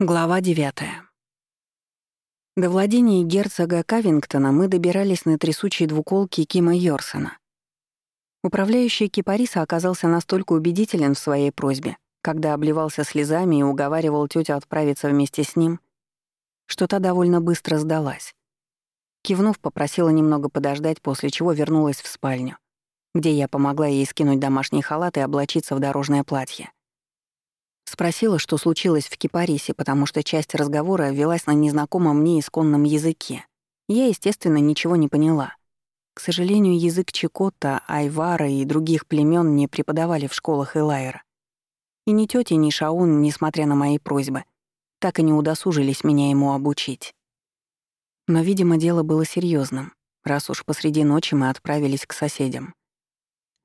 Глава 9. До владения герцога Кавингтона мы добирались на трясучей двуколке Кима Йорсона. Управляющий Кипариса оказался настолько убедителен в своей просьбе, когда обливался слезами и уговаривал тетю отправиться вместе с ним, что та довольно быстро сдалась. Кивнув, попросила немного подождать, после чего вернулась в спальню, где я помогла ей скинуть домашний халат и облачиться в дорожное платье. Спросила, что случилось в Кипарисе, потому что часть разговора велась на незнакомом мне исконном языке. Я, естественно, ничего не поняла. К сожалению, язык Чикота, Айвара и других племен не преподавали в школах Элайра. И ни тётя, ни Шаун, несмотря на мои просьбы, так и не удосужились меня ему обучить. Но, видимо, дело было серьезным, раз уж посреди ночи мы отправились к соседям.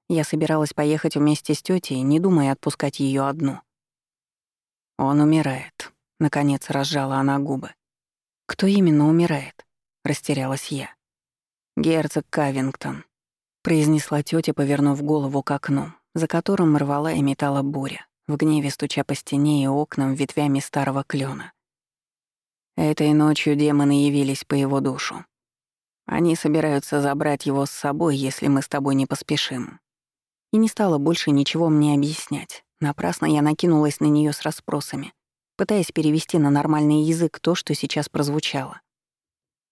Я собиралась поехать вместе с тетей, не думая отпускать ее одну — «Он умирает», — наконец разжала она губы. «Кто именно умирает?» — растерялась я. «Герцог Кавингтон», — произнесла тетя, повернув голову к окну, за которым рвала и метала буря, в гневе стуча по стене и окнам ветвями старого клена. Этой ночью демоны явились по его душу. Они собираются забрать его с собой, если мы с тобой не поспешим. И не стала больше ничего мне объяснять. Напрасно я накинулась на нее с расспросами, пытаясь перевести на нормальный язык то, что сейчас прозвучало.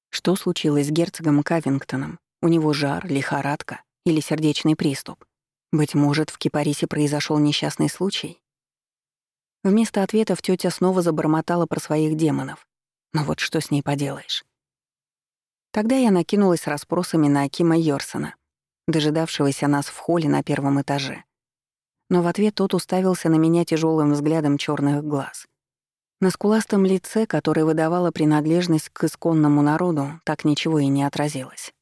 Что случилось с герцогом Кавингтоном? У него жар, лихорадка или сердечный приступ? Быть может, в Кипарисе произошел несчастный случай? Вместо ответов тетя снова забормотала про своих демонов. Но вот что с ней поделаешь? Тогда я накинулась расспросами на Акима Йорсона, дожидавшегося нас в холле на первом этаже но в ответ тот уставился на меня тяжелым взглядом черных глаз. На скуластом лице, которое выдавало принадлежность к исконному народу, так ничего и не отразилось.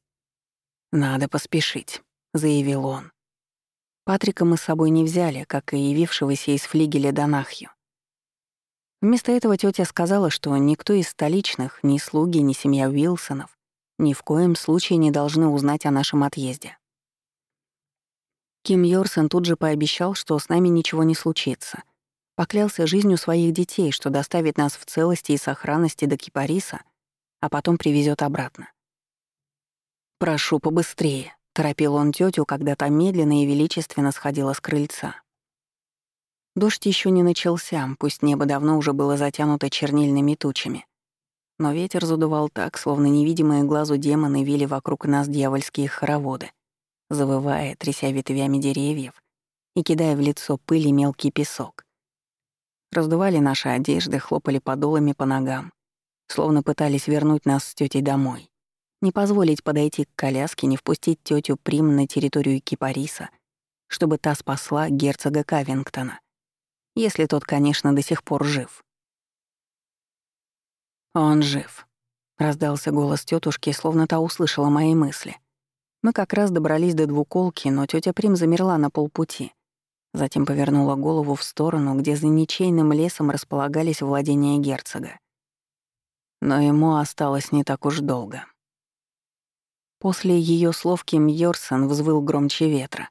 «Надо поспешить», — заявил он. Патрика мы с собой не взяли, как и явившегося из флигеля Донахью. Вместо этого тетя сказала, что никто из столичных, ни слуги, ни семья Уилсонов, ни в коем случае не должны узнать о нашем отъезде. Ким Йорсон тут же пообещал, что с нами ничего не случится. Поклялся жизнью своих детей, что доставит нас в целости и сохранности до Кипариса, а потом привезет обратно. «Прошу побыстрее», — торопил он тетю, когда та медленно и величественно сходила с крыльца. Дождь еще не начался, пусть небо давно уже было затянуто чернильными тучами. Но ветер задувал так, словно невидимые глазу демоны вили вокруг нас дьявольские хороводы завывая, тряся ветвями деревьев и кидая в лицо пыль и мелкий песок. Раздували наши одежды, хлопали подолами по ногам, словно пытались вернуть нас с тетей домой. Не позволить подойти к коляске, не впустить тетю Прим на территорию Кипариса, чтобы та спасла герцога Кавингтона. Если тот, конечно, до сих пор жив. «Он жив», — раздался голос тетушки, словно та услышала мои мысли — мы как раз добрались до двуколки, но тетя Прим замерла на полпути. Затем повернула голову в сторону, где за ничейным лесом располагались владения герцога. Но ему осталось не так уж долго. После ее слов Ким Йорсон взвыл громче ветра.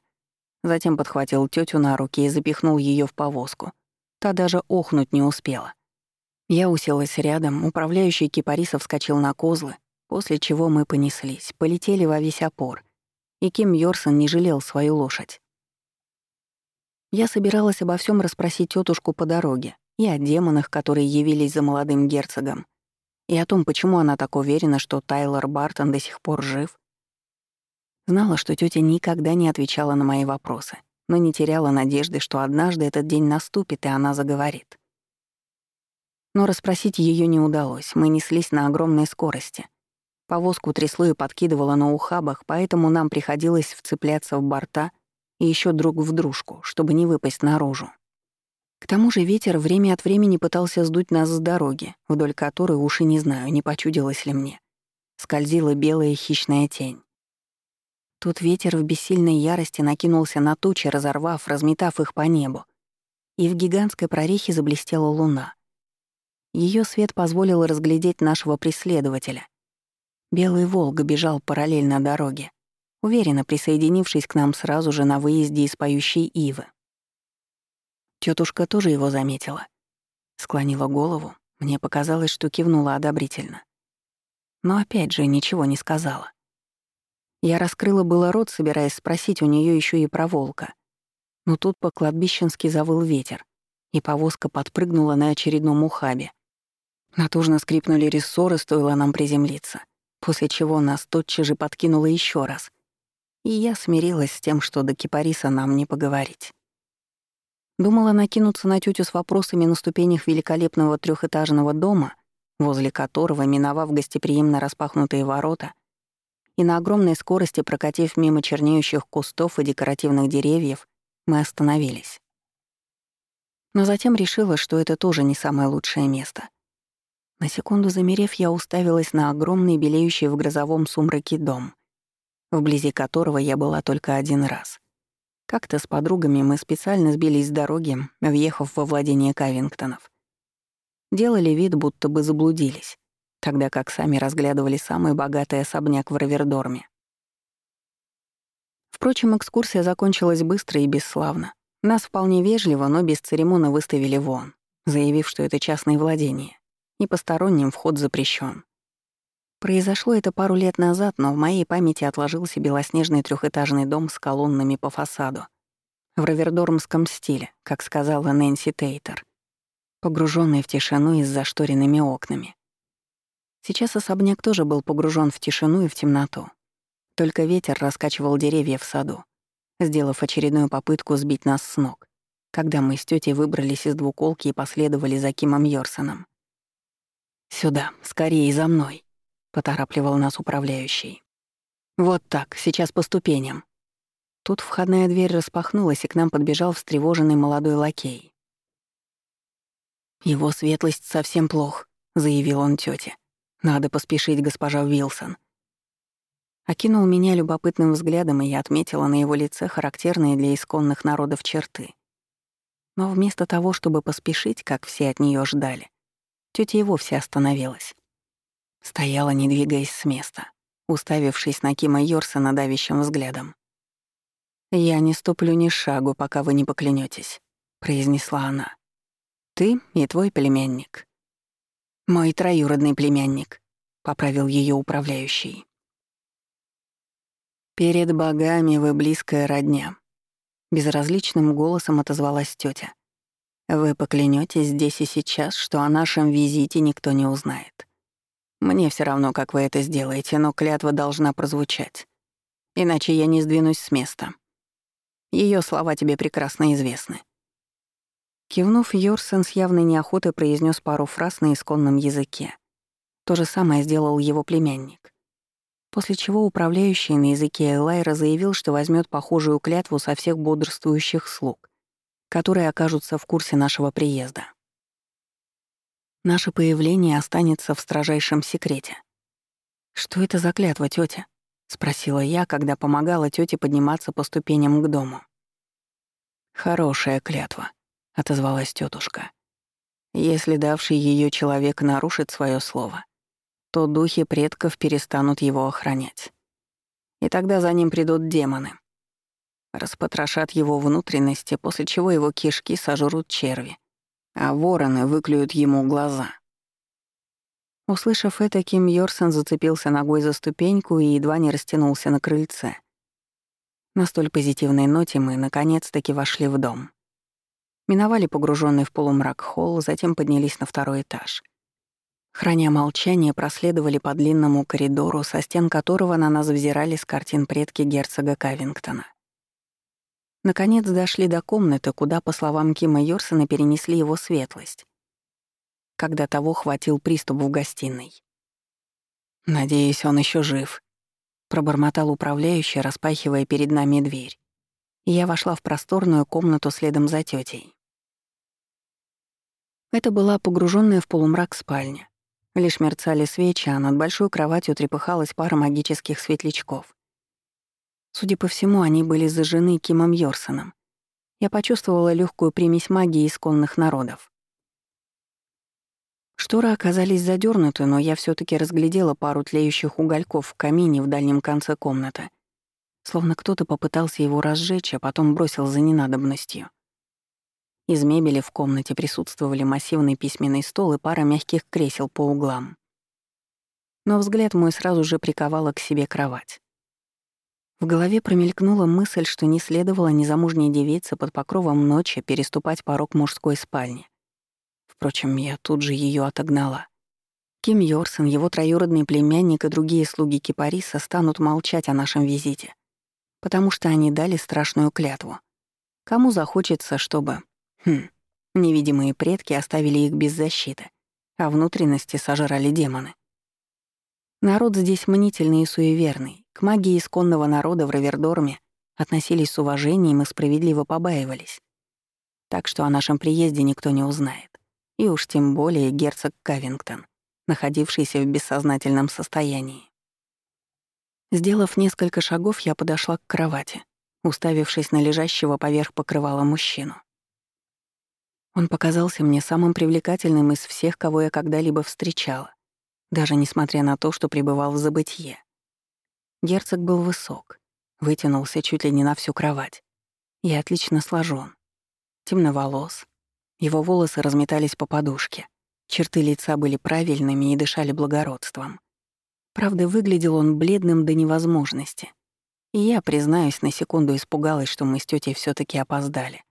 Затем подхватил тетю на руки и запихнул ее в повозку. Та даже охнуть не успела. Я уселась рядом, управляющий кипарисов вскочил на козлы, После чего мы понеслись, полетели во весь опор, и Ким Йорсон не жалел свою лошадь. Я собиралась обо всем расспросить тетушку по дороге, и о демонах, которые явились за молодым герцогом, и о том, почему она так уверена, что Тайлор Бартон до сих пор жив. Знала, что тетя никогда не отвечала на мои вопросы, но не теряла надежды, что однажды этот день наступит, и она заговорит. Но расспросить ее не удалось, мы неслись на огромной скорости — Повозку трясло и подкидывало на ухабах, поэтому нам приходилось вцепляться в борта и еще друг в дружку, чтобы не выпасть наружу. К тому же ветер время от времени пытался сдуть нас с дороги, вдоль которой, уж и не знаю, не почудилось ли мне. Скользила белая хищная тень. Тут ветер в бессильной ярости накинулся на тучи, разорвав, разметав их по небу. И в гигантской прорехе заблестела луна. Ее свет позволил разглядеть нашего преследователя, Белый Волга бежал параллельно дороге, уверенно присоединившись к нам сразу же на выезде из поющей ивы. Тетушка тоже его заметила. Склонила голову, Мне показалось, что кивнула одобрительно. Но опять же ничего не сказала. Я раскрыла было рот, собираясь спросить у нее еще и про волка. Но тут по-кладбищенски завыл ветер, и повозка подпрыгнула на очередном ухабе. Натужно скрипнули рессоры, стоило нам приземлиться, после чего нас тотчас же подкинуло еще раз. И я смирилась с тем, что до кипариса нам не поговорить. Думала накинуться на тетю с вопросами на ступенях великолепного трехэтажного дома, возле которого, миновав гостеприимно распахнутые ворота и на огромной скорости прокатив мимо чернеющих кустов и декоративных деревьев, мы остановились. Но затем решила, что это тоже не самое лучшее место. На секунду замерев, я уставилась на огромный белеющий в грозовом сумраке дом, вблизи которого я была только один раз. Как-то с подругами мы специально сбились с дороги, въехав во владение Кавингтонов. Делали вид, будто бы заблудились, тогда как сами разглядывали самый богатый особняк в Равердорме. Впрочем, экскурсия закончилась быстро и бесславно. Нас вполне вежливо, но без церемона выставили вон, заявив, что это частное владение, и посторонним вход запрещен. Произошло это пару лет назад, но в моей памяти отложился белоснежный трехэтажный дом с колоннами по фасаду. В равердормском стиле, как сказала Нэнси Тейтер, погруженный в тишину и с зашторенными окнами. Сейчас особняк тоже был погружен в тишину и в темноту. Только ветер раскачивал деревья в саду, сделав очередную попытку сбить нас с ног, когда мы с тетей выбрались из двуколки и последовали за Кимом Йорсоном. «Сюда, скорее за мной», — поторапливал нас управляющий. «Вот так, сейчас по ступеням». Тут входная дверь распахнулась, и к нам подбежал встревоженный молодой лакей. «Его светлость совсем плох», — заявил он тете. «Надо поспешить, госпожа Уилсон». Окинул меня любопытным взглядом, и я отметила на его лице характерные для исконных народов черты. Но вместо того, чтобы поспешить, как все от нее ждали, тетя и вовсе остановилась. Стояла, не двигаясь с места, уставившись на Кима Йорсона давящим взглядом. «Я не ступлю ни шагу, пока вы не поклянетесь, произнесла она. «Ты и твой племянник». «Мой троюродный племянник», — поправил ее управляющий. «Перед богами вы близкая родня», — безразличным голосом отозвалась тетя. «Вы поклянетесь здесь и сейчас, что о нашем визите никто не узнает. Мне все равно, как вы это сделаете, но клятва должна прозвучать. Иначе я не сдвинусь с места. Ее слова тебе прекрасно известны». Кивнув, Йорсен с явной неохотой произнес пару фраз на исконном языке. То же самое сделал его племянник. После чего управляющий на языке Элайра заявил, что возьмет похожую клятву со всех бодрствующих слуг, которые окажутся в курсе нашего приезда. Наше появление останется в строжайшем секрете. «Что это за клятва, тетя? спросила я, когда помогала тете подниматься по ступеням к дому. «Хорошая клятва», — отозвалась тетушка. «Если давший ее человек нарушит свое слово, то духи предков перестанут его охранять. И тогда за ним придут демоны. Распотрошат его внутренности, после чего его кишки сожрут черви, а вороны выклюют ему глаза. Услышав это, Ким Йорсон зацепился ногой за ступеньку и едва не растянулся на крыльце. На столь позитивной ноте мы наконец-таки вошли в дом. Миновали погруженный в полумрак холл, затем поднялись на второй этаж. Храня молчание, проследовали по длинному коридору, со стен которого на нас взирали с картин предки герцога Кавингтона. Наконец дошли до комнаты, куда, по словам Кима Йорсона, перенесли его светлость, когда того хватил приступ в гостиной. «Надеюсь, он еще жив», — пробормотал управляющий, распахивая перед нами дверь. И я вошла в просторную комнату следом за тетей. Это была погруженная в полумрак спальня. Лишь мерцали свечи, а над большой кроватью трепыхалась пара магических светлячков. Судя по всему, они были зажжены Кимом Йорсоном. Я почувствовала легкую примесь магии исконных народов. Шторы оказались задернуты, но я все таки разглядела пару тлеющих угольков в камине в дальнем конце комнаты. Словно кто-то попытался его разжечь, а потом бросил за ненадобностью. Из мебели в комнате присутствовали массивный письменный стол и пара мягких кресел по углам. Но взгляд мой сразу же приковала к себе кровать. В голове промелькнула мысль, что не следовало незамужней девице под покровом ночи переступать порог мужской спальни. Впрочем, я тут же ее отогнала. Ким Йорсон, его троюродный племянник и другие слуги Кипариса станут молчать о нашем визите, потому что они дали страшную клятву. Кому захочется, чтобы... Хм, невидимые предки оставили их без защиты, а внутренности сожрали демоны. Народ здесь мнительный и суеверный. К магии исконного народа в Равердорме относились с уважением и справедливо побаивались. Так что о нашем приезде никто не узнает. И уж тем более герцог Кавингтон находившийся в бессознательном состоянии. Сделав несколько шагов, я подошла к кровати, уставившись на лежащего поверх покрывала мужчину. Он показался мне самым привлекательным из всех, кого я когда-либо встречала, даже несмотря на то, что пребывал в забытье. Герцог был высок, вытянулся чуть ли не на всю кровать и отлично сложен. Темноволос, его волосы разметались по подушке, Черты лица были правильными и дышали благородством. Правда, выглядел он бледным до невозможности. И я, признаюсь, на секунду испугалась, что мы с тетей все таки опоздали.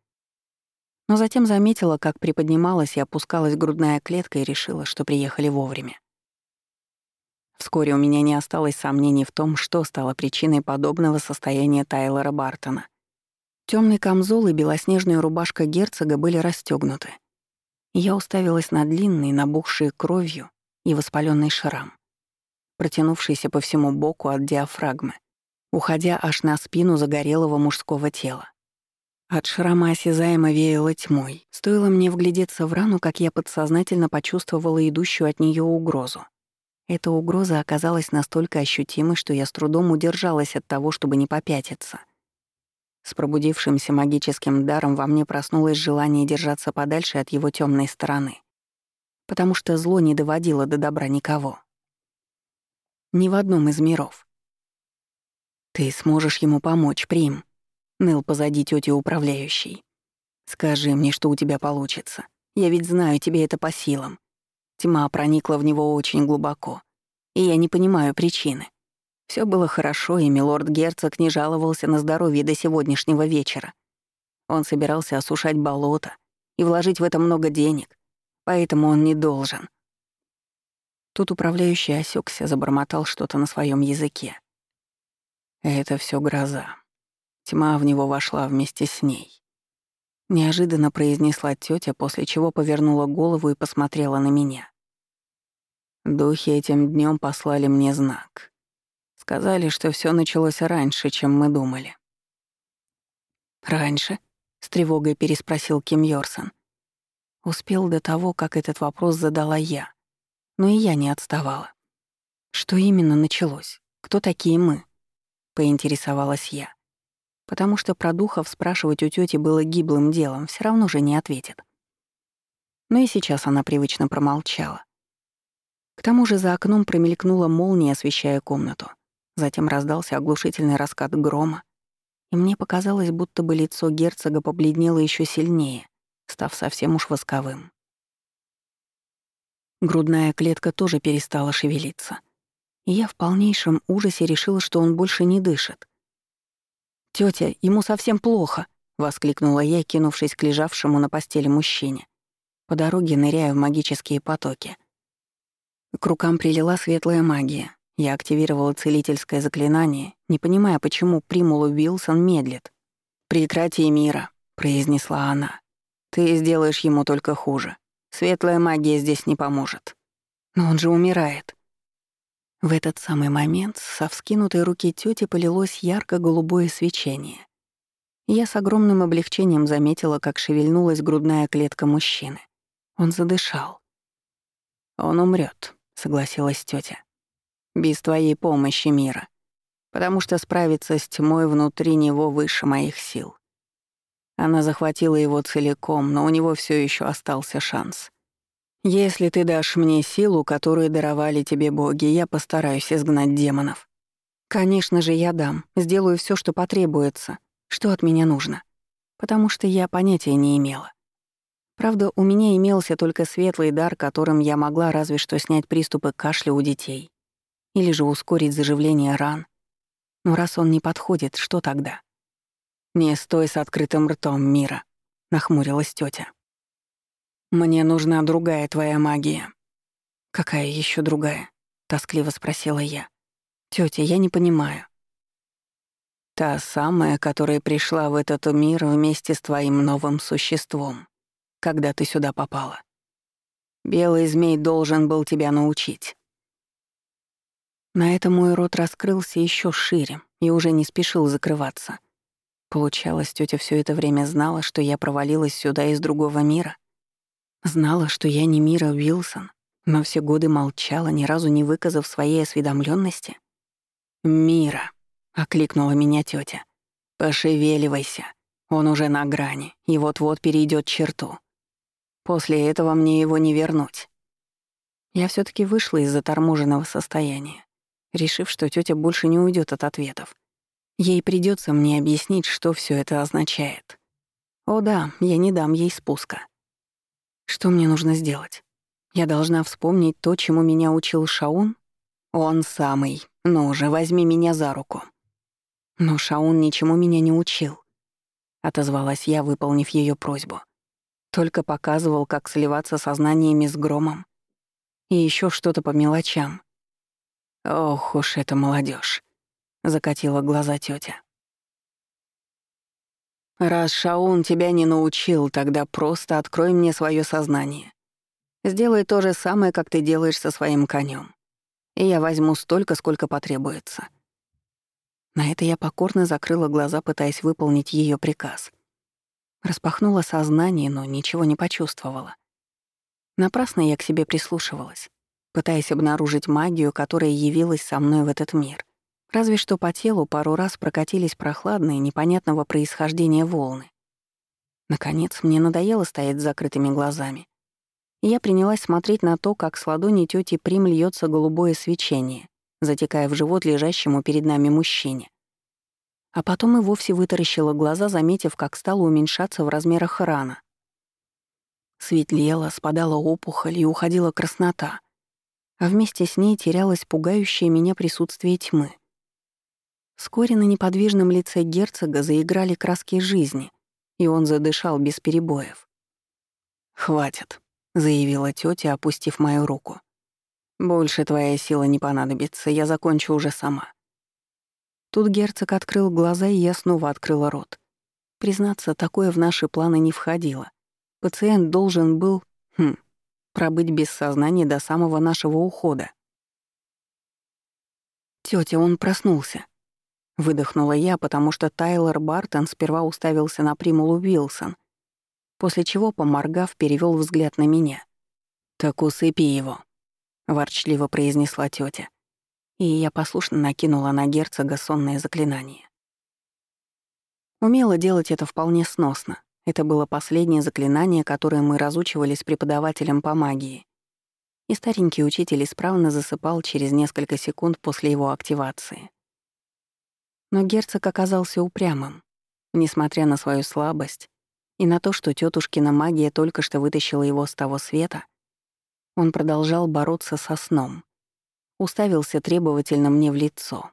Но затем заметила, как приподнималась и опускалась грудная клетка и решила, что приехали вовремя. Вскоре у меня не осталось сомнений в том, что стало причиной подобного состояния Тайлора Бартона. Темный камзол и белоснежная рубашка герцога были расстегнуты. Я уставилась на длинный, набухший кровью и воспаленный шрам, протянувшийся по всему боку от диафрагмы, уходя аж на спину загорелого мужского тела. От шрама осязаемо веяло тьмой. Стоило мне вглядеться в рану, как я подсознательно почувствовала идущую от нее угрозу. Эта угроза оказалась настолько ощутимой, что я с трудом удержалась от того, чтобы не попятиться. С пробудившимся магическим даром во мне проснулось желание держаться подальше от его темной стороны, потому что зло не доводило до добра никого. Ни в одном из миров. «Ты сможешь ему помочь, Прим», — ныл позади тети управляющей. «Скажи мне, что у тебя получится. Я ведь знаю, тебе это по силам. Тьма проникла в него очень глубоко, и я не понимаю причины. Все было хорошо, и милорд-герцог не жаловался на здоровье до сегодняшнего вечера. Он собирался осушать болото и вложить в это много денег, поэтому он не должен. Тут управляющий осекся, забормотал что-то на своем языке. Это все гроза. Тьма в него вошла вместе с ней. Неожиданно произнесла тетя, после чего повернула голову и посмотрела на меня. Духи этим днем послали мне знак. Сказали, что все началось раньше, чем мы думали. «Раньше?» — с тревогой переспросил Ким Йорсон. Успел до того, как этот вопрос задала я. Но и я не отставала. «Что именно началось? Кто такие мы?» — поинтересовалась я. Потому что про духов спрашивать у тети было гиблым делом, все равно же не ответит. Но и сейчас она привычно промолчала. К тому же за окном промелькнула молния, освещая комнату. Затем раздался оглушительный раскат грома, и мне показалось, будто бы лицо герцога побледнело еще сильнее, став совсем уж восковым. Грудная клетка тоже перестала шевелиться, и я в полнейшем ужасе решила, что он больше не дышит. «Тётя, ему совсем плохо!» — воскликнула я, кинувшись к лежавшему на постели мужчине. По дороге ныряя в магические потоки. К рукам прилила светлая магия, я активировала целительское заклинание, не понимая, почему Примула Уилсон медлит. «Прекрати, Мира», — произнесла она. «Ты сделаешь ему только хуже. Светлая магия здесь не поможет. Но он же умирает». В этот самый момент со вскинутой руки тети полилось ярко-голубое свечение. Я с огромным облегчением заметила, как шевельнулась грудная клетка мужчины. Он задышал. «Он умрет, согласилась тетя без твоей помощи, Мира, потому что справиться с тьмой внутри него выше моих сил. Она захватила его целиком, но у него все еще остался шанс. Если ты дашь мне силу, которую даровали тебе боги, я постараюсь изгнать демонов. Конечно же, я дам, сделаю все, что потребуется, что от меня нужно, потому что я понятия не имела. Правда, у меня имелся только светлый дар, которым я могла разве что снять приступы кашля у детей. Или же ускорить заживление ран. Но раз он не подходит, что тогда? «Не стой с открытым ртом, Мира», — нахмурилась тетя. «Мне нужна другая твоя магия». «Какая еще другая?» — тоскливо спросила я. Тетя, я не понимаю». «Та самая, которая пришла в этот мир вместе с твоим новым существом», когда ты сюда попала. Белый змей должен был тебя научить». На это мой рот раскрылся еще шире и уже не спешил закрываться. Получалось, тетя все это время знала, что я провалилась сюда из другого мира. Знала, что я не Мира Уилсон, но все годы молчала, ни разу не выказав своей осведомленности. «Мира», — окликнула меня тетя, — «пошевеливайся, он уже на грани и вот-вот перейдет черту. После этого мне его не вернуть. Я все таки вышла из заторможенного состояния, решив, что тетя больше не уйдет от ответов. Ей придется мне объяснить, что все это означает. О да, я не дам ей спуска. Что мне нужно сделать? Я должна вспомнить то, чему меня учил Шаун? Он самый. Ну же, возьми меня за руку. Но Шаун ничему меня не учил. Отозвалась я, выполнив ее просьбу. Только показывал, как сливаться сознаниями с громом. И еще что-то по мелочам. Ох уж эта молодежь, закатила глаза тетя. Раз Шаун тебя не научил, тогда просто открой мне свое сознание. Сделай то же самое, как ты делаешь со своим конем, и я возьму столько, сколько потребуется. На это я покорно закрыла глаза, пытаясь выполнить ее приказ. Распахнула сознание, но ничего не почувствовала. Напрасно я к себе прислушивалась, пытаясь обнаружить магию, которая явилась со мной в этот мир. Разве что по телу пару раз прокатились прохладные, непонятного происхождения волны. Наконец, мне надоело стоять с закрытыми глазами. Я принялась смотреть на то, как с ладони тети Прим льется голубое свечение, затекая в живот лежащему перед нами мужчине. А потом и вовсе вытаращила глаза, заметив, как стала уменьшаться в размерах рана. Светлела, спадала опухоль и уходила краснота, а вместе с ней терялось пугающее меня присутствие тьмы. Вскоре на неподвижном лице герцога заиграли краски жизни, и он задышал без перебоев. «Хватит», — заявила тетя, опустив мою руку. «Больше твоя сила не понадобится, я закончу уже сама». Тут герцог открыл глаза, и я снова открыла рот. Признаться, такое в наши планы не входило. Пациент должен был, хм, пробыть без сознания до самого нашего ухода. Тётя, он проснулся. Выдохнула я, потому что Тайлер Бартон сперва уставился на Примулу Уилсон, после чего, поморгав, перевёл взгляд на меня. «Так усыпи его», — ворчливо произнесла тётя и я послушно накинула на герцога сонное заклинание. Умела делать это вполне сносно. Это было последнее заклинание, которое мы разучивали с преподавателем по магии. И старенький учитель исправно засыпал через несколько секунд после его активации. Но герцог оказался упрямым. Несмотря на свою слабость и на то, что тетушкина магия только что вытащила его с того света, он продолжал бороться со сном уставился требовательно мне в лицо.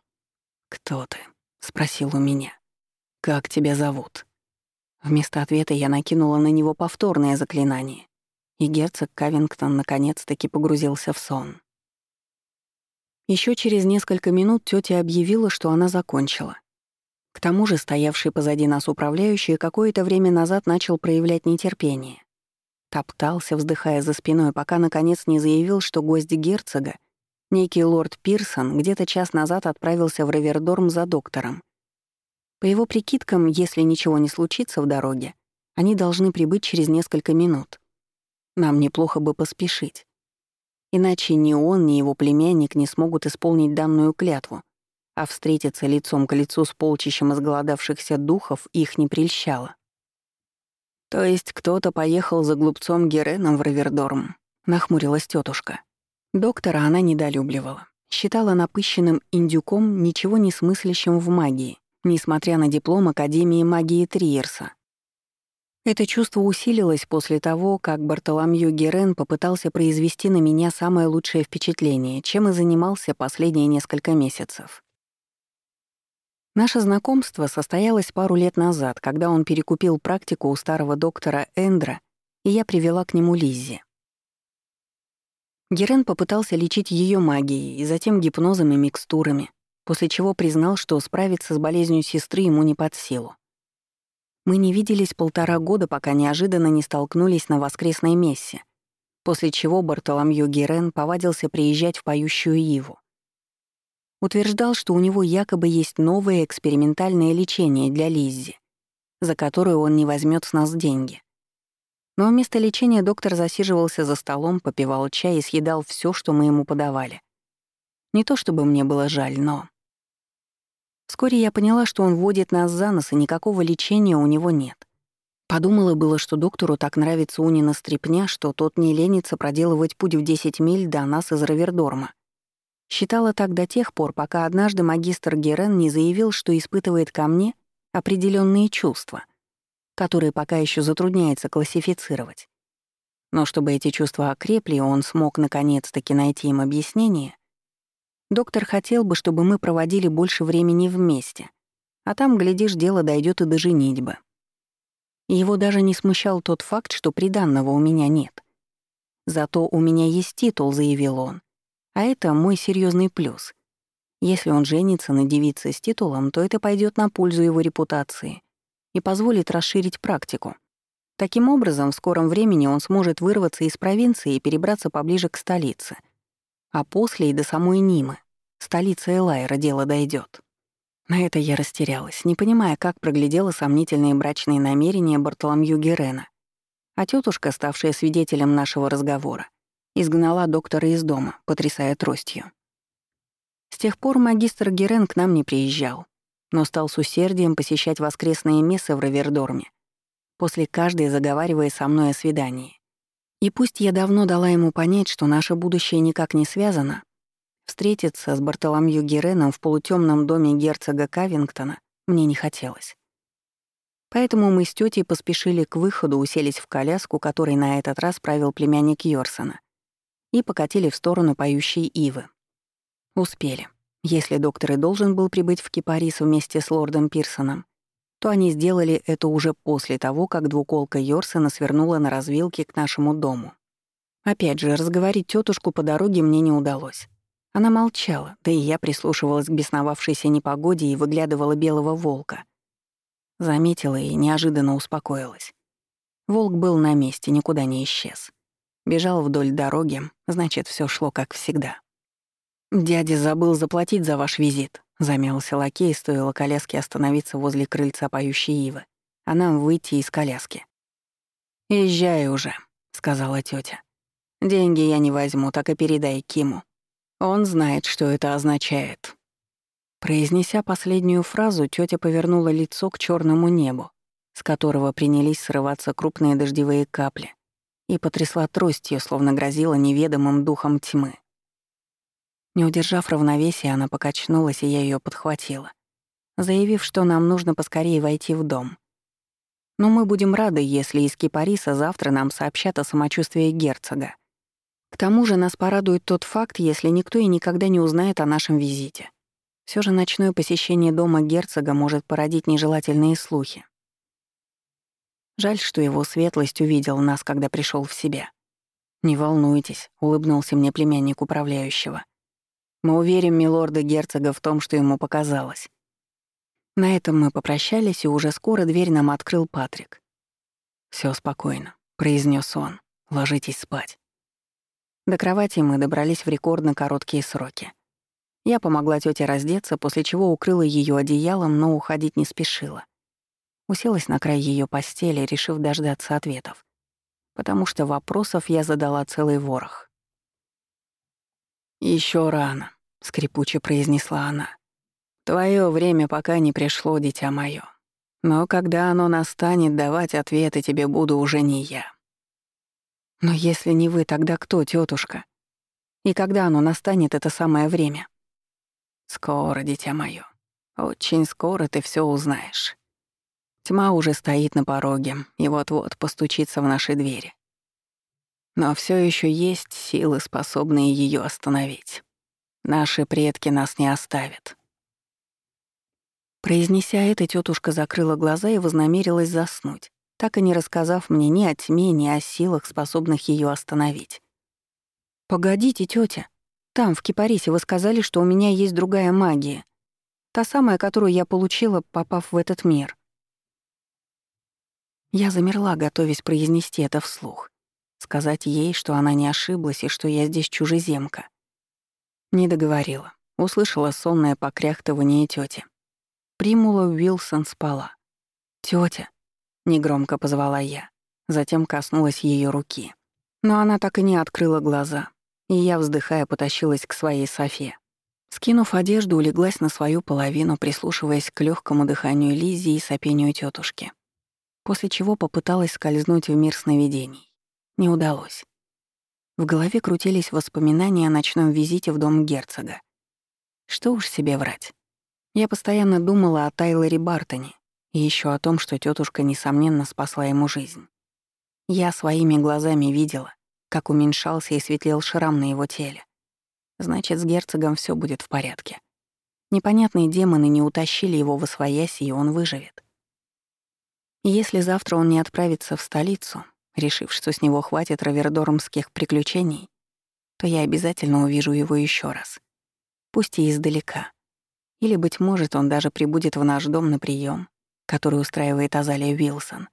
«Кто ты?» — спросил у меня. «Как тебя зовут?» Вместо ответа я накинула на него повторное заклинание, и герцог Кавингтон наконец-таки погрузился в сон. Еще через несколько минут тетя объявила, что она закончила. К тому же стоявший позади нас управляющий какое-то время назад начал проявлять нетерпение. Топтался, вздыхая за спиной, пока наконец не заявил, что гость герцога Некий лорд Пирсон где-то час назад отправился в Равердорм за доктором. По его прикидкам, если ничего не случится в дороге, они должны прибыть через несколько минут. Нам неплохо бы поспешить. Иначе ни он, ни его племянник не смогут исполнить данную клятву, а встретиться лицом к лицу с полчищем изголодавшихся духов их не прельщало. То есть кто-то поехал за глупцом Гереном в Равердорм, нахмурилась тетушка. Доктора она недолюбливала. Считала напыщенным индюком, ничего не смыслящим в магии, несмотря на диплом Академии магии Триерса. Это чувство усилилось после того, как Бартоломью Герен попытался произвести на меня самое лучшее впечатление, чем и занимался последние несколько месяцев. Наше знакомство состоялось пару лет назад, когда он перекупил практику у старого доктора Эндра, и я привела к нему Лиззи. Герен попытался лечить ее магией и затем гипнозом и микстурами, после чего признал, что справиться с болезнью сестры ему не под силу. Мы не виделись полтора года, пока неожиданно не столкнулись на воскресной мессе, после чего Бартоломью Герен повадился приезжать в поющую Иву. Утверждал, что у него якобы есть новое экспериментальное лечение для Лиззи, за которое он не возьмет с нас деньги. Но вместо лечения доктор засиживался за столом, попивал чай и съедал все, что мы ему подавали. Не то чтобы мне было жаль, но... Вскоре я поняла, что он водит нас за нос, и никакого лечения у него нет. Подумала было, что доктору так нравится Унина стрипня, что тот не ленится проделывать путь в 10 миль до нас из Равердорма. Считала так до тех пор, пока однажды магистр Герен не заявил, что испытывает ко мне определенные чувства, которые пока еще затрудняется классифицировать. Но чтобы эти чувства окрепли, он смог наконец-таки найти им объяснение, Доктор хотел бы, чтобы мы проводили больше времени вместе. А там, глядишь, дело дойдет и до женитьбы. Его даже не смущал тот факт, что приданного у меня нет. «Зато у меня есть титул», — заявил он. «А это мой серьезный плюс. Если он женится на девице с титулом, то это пойдет на пользу его репутации и позволит расширить практику. Таким образом, в скором времени он сможет вырваться из провинции и перебраться поближе к столице — а после и до самой Нимы, столицы Элайра, дело дойдет. На это я растерялась, не понимая, как проглядела сомнительные брачные намерения Бартоломью Герена. А тетушка, ставшая свидетелем нашего разговора, изгнала доктора из дома, потрясая тростью. С тех пор магистр Герен к нам не приезжал, но стал с усердием посещать воскресные мессы в Равердорме, после каждой заговаривая со мной о свидании. И пусть я давно дала ему понять, что наше будущее никак не связано, встретиться с Бартоломью Гереном в полутемном доме герцога Кавингтона мне не хотелось. Поэтому мы с тетей поспешили к выходу, уселись в коляску, которой на этот раз правил племянник Йорсона, и покатили в сторону поющей ивы. Успели. Если доктор и должен был прибыть в Кипарис вместе с лордом Пирсоном, то они сделали это уже после того, как двуколка Йорсена свернула на развилке к нашему дому. Опять же, разговорить тетушку по дороге мне не удалось. Она молчала, да и я прислушивалась к бесновавшейся непогоде и выглядывала белого волка. Заметила и неожиданно успокоилась. Волк был на месте, никуда не исчез. Бежал вдоль дороги, значит, все шло как всегда. «Дядя забыл заплатить за ваш визит», Замялся лакей, стоило коляске остановиться возле крыльца поющей ивы, а нам выйти из коляски. «Езжай уже», — сказала тетя. «Деньги я не возьму, так и передай Киму. Он знает, что это означает». Произнеся последнюю фразу, тетя повернула лицо к черному небу, с которого принялись срываться крупные дождевые капли, и потрясла тростью, словно грозила неведомым духом тьмы. Не удержав равновесия, она покачнулась, и я ее подхватила, заявив, что нам нужно поскорее войти в дом. Но мы будем рады, если из Кипариса завтра нам сообщат о самочувствии герцога. К тому же нас порадует тот факт, если никто и никогда не узнает о нашем визите. Все же ночное посещение дома герцога может породить нежелательные слухи. Жаль, что его светлость увидел нас, когда пришел в себя. «Не волнуйтесь», — улыбнулся мне племянник управляющего. Мы уверим милорда-герцога в том, что ему показалось. На этом мы попрощались, и уже скоро дверь нам открыл Патрик. Все спокойно», — произнес он. «Ложитесь спать». До кровати мы добрались в рекордно короткие сроки. Я помогла тете раздеться, после чего укрыла ее одеялом, но уходить не спешила. Уселась на край ее постели, решив дождаться ответов. Потому что вопросов я задала целый ворох. Еще рано скрипуче произнесла она. Твое время пока не пришло, дитя мое. Но когда оно настанет, давать ответы тебе буду уже не я. Но если не вы, тогда кто, тетушка? И когда оно настанет, это самое время? Скоро, дитя мое. Очень скоро ты все узнаешь. Тьма уже стоит на пороге и вот-вот постучится в наши двери. Но все еще есть силы, способные ее остановить. Наши предки нас не оставят. Произнеся это, тетушка закрыла глаза и вознамерилась заснуть, так и не рассказав мне ни о тьме, ни о силах, способных ее остановить. «Погодите, тетя, там, в Кипарисе, вы сказали, что у меня есть другая магия. Та самая, которую я получила, попав в этот мир». Я замерла, готовясь произнести это вслух. Сказать ей, что она не ошиблась и что я здесь чужеземка. Не договорила. Услышала сонное покряхтывание тети. Примула Уилсон спала. Тетя, негромко позвала я, затем коснулась ее руки. Но она так и не открыла глаза, и я, вздыхая, потащилась к своей Софе. Скинув одежду, улеглась на свою половину, прислушиваясь к легкому дыханию Лизи и сопению тетушки. После чего попыталась скользнуть в мир сновидений. Не удалось. В голове крутились воспоминания о ночном визите в дом герцога. Что уж себе врать. Я постоянно думала о Тайлере Бартоне и еще о том, что тетушка несомненно спасла ему жизнь. Я своими глазами видела, как уменьшался и светлел шрам на его теле. Значит, с герцогом все будет в порядке. Непонятные демоны не утащили его в освоясь, и он выживет. Если завтра он не отправится в столицу, решив, что с него хватит равердормских приключений, то я обязательно увижу его еще раз. Пусть и издалека. Или, быть может, он даже прибудет в наш дом на прием, который устраивает Азалия Уилсон.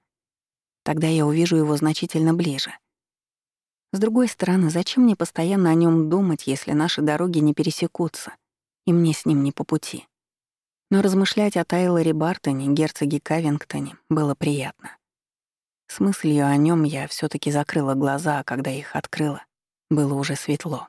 Тогда я увижу его значительно ближе. С другой стороны, зачем мне постоянно о нем думать, если наши дороги не пересекутся, и мне с ним не по пути? Но размышлять о Тайлоре Бартоне, герцоге Кавингтоне, было приятно. С мыслью о нем я все таки закрыла глаза, а когда их открыла, было уже светло.